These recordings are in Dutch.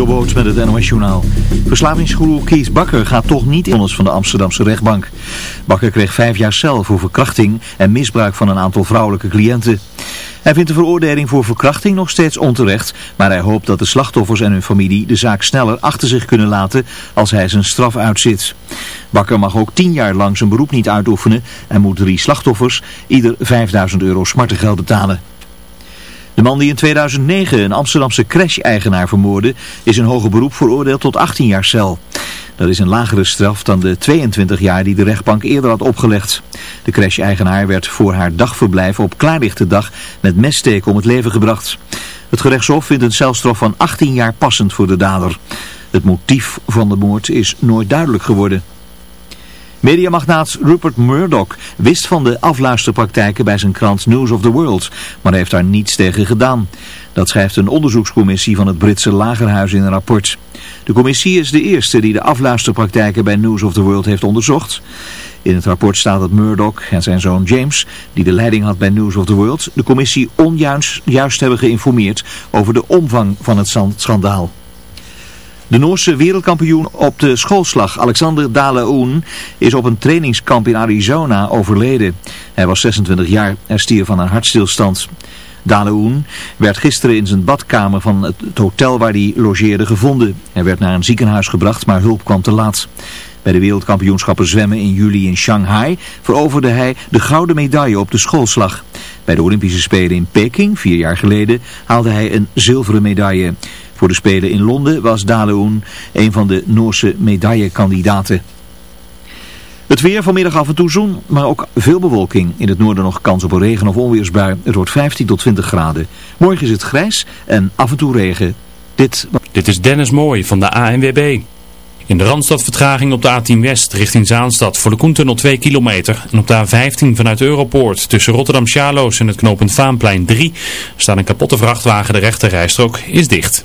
Jobboot met het NOS Journaal. Verslavingsgoeroe Kees Bakker gaat toch niet in van de Amsterdamse rechtbank. Bakker kreeg vijf jaar cel voor verkrachting en misbruik van een aantal vrouwelijke cliënten. Hij vindt de veroordeling voor verkrachting nog steeds onterecht, maar hij hoopt dat de slachtoffers en hun familie de zaak sneller achter zich kunnen laten als hij zijn straf uitzit. Bakker mag ook tien jaar lang zijn beroep niet uitoefenen en moet drie slachtoffers ieder 5000 euro smartengeld betalen. De man die in 2009 een Amsterdamse crash-eigenaar vermoordde, is in hoger beroep veroordeeld tot 18 jaar cel. Dat is een lagere straf dan de 22 jaar die de rechtbank eerder had opgelegd. De crash-eigenaar werd voor haar dagverblijf op klaarlichte dag met messteken om het leven gebracht. Het gerechtshof vindt een celstraf van 18 jaar passend voor de dader. Het motief van de moord is nooit duidelijk geworden. Mediamagnaat Rupert Murdoch wist van de afluisterpraktijken bij zijn krant News of the World, maar heeft daar niets tegen gedaan. Dat schrijft een onderzoekscommissie van het Britse Lagerhuis in een rapport. De commissie is de eerste die de afluisterpraktijken bij News of the World heeft onderzocht. In het rapport staat dat Murdoch en zijn zoon James, die de leiding had bij News of the World, de commissie onjuist juist hebben geïnformeerd over de omvang van het schandaal. De Noorse wereldkampioen op de schoolslag Alexander Dale is op een trainingskamp in Arizona overleden. Hij was 26 jaar en stierf van een hartstilstand. Dale werd gisteren in zijn badkamer van het hotel waar hij logeerde gevonden. Hij werd naar een ziekenhuis gebracht, maar hulp kwam te laat. Bij de wereldkampioenschappen zwemmen in juli in Shanghai veroverde hij de gouden medaille op de schoolslag. Bij de Olympische Spelen in Peking, vier jaar geleden, haalde hij een zilveren medaille. Voor de Spelen in Londen was Daleoen een van de Noorse medaillekandidaten. Het weer vanmiddag af en toe zon, maar ook veel bewolking. In het noorden nog kans op een regen- of onweersbui. Het wordt 15 tot 20 graden. Morgen is het grijs en af en toe regen. Dit, Dit is Dennis Mooij van de ANWB. In de Randstad vertraging op de A10 West richting Zaanstad voor de Koentunnel 2 kilometer. En op de A15 vanuit Europoort tussen Rotterdam-Sjaloos en het knooppunt Vaanplein 3 staat een kapotte vrachtwagen. De rechte rijstrook is dicht.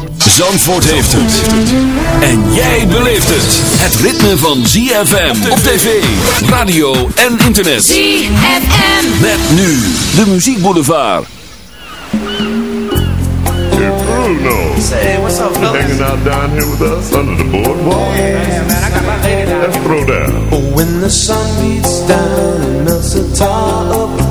Zandvoort heeft het. En jij beleeft het. Het ritme van ZFM op tv, radio en internet. ZFM. Met nu de muziekboulevard. Hey Bruno. Say, what's up, You hanging out down here with us under the boardwalk? Yeah, man, I got my lady down Let's throw down. When the sun beats down and melts the tar up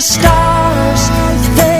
the stars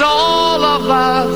all of our